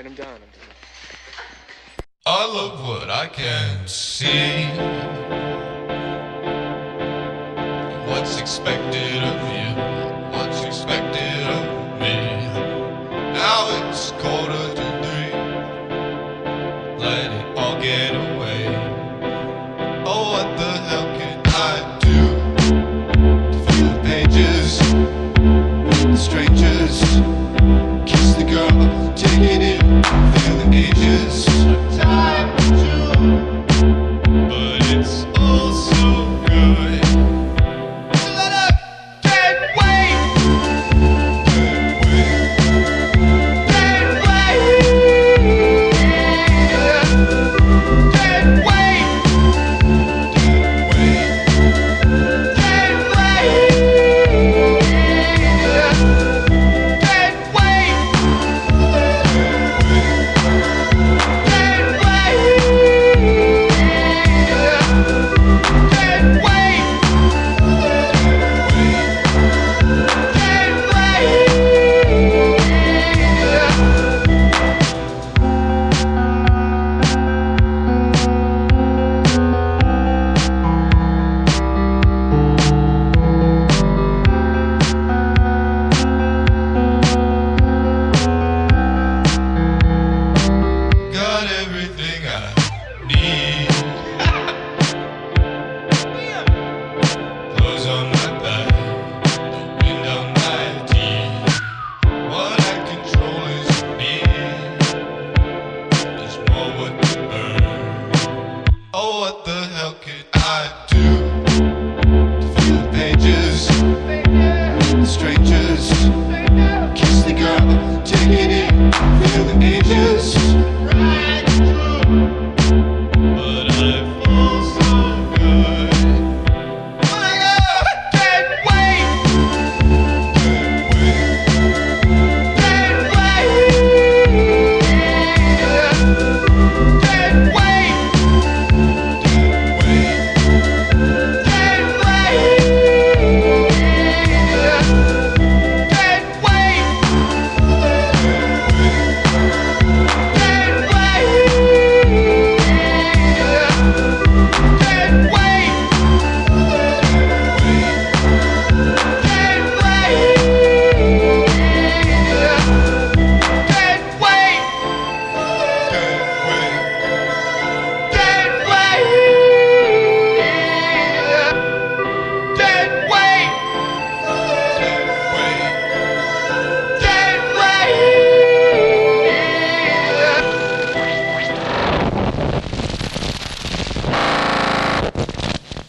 right, I'm done. I'm done. I love what I can see. What's expected of you? What's expected of me? Now it's quarter to three. Let it all get away. taking it, feeling ages. need.